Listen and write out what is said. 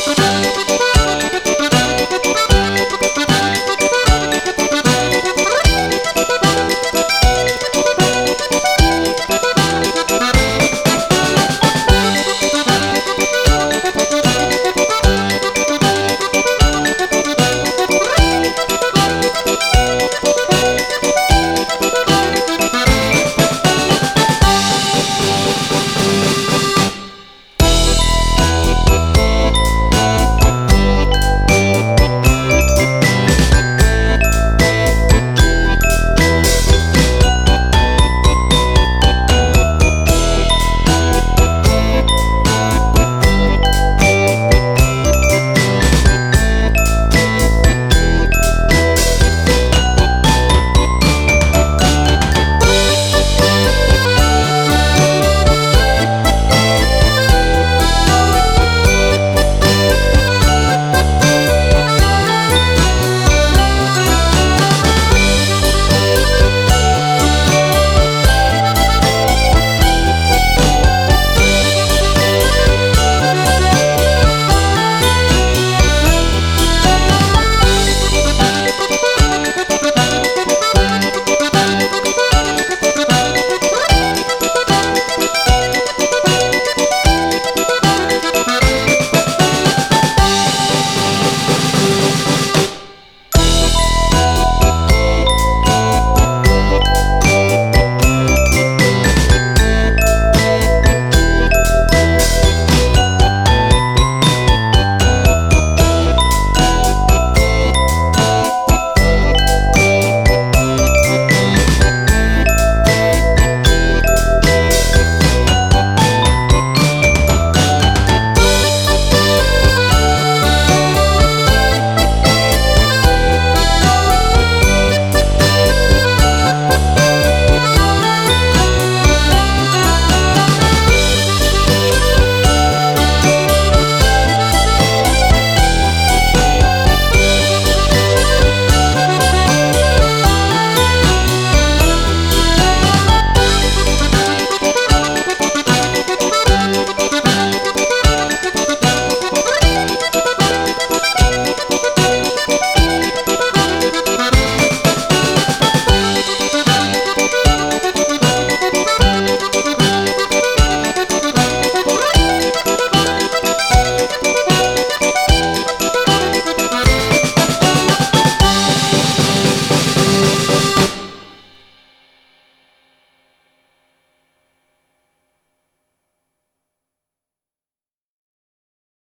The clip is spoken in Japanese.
す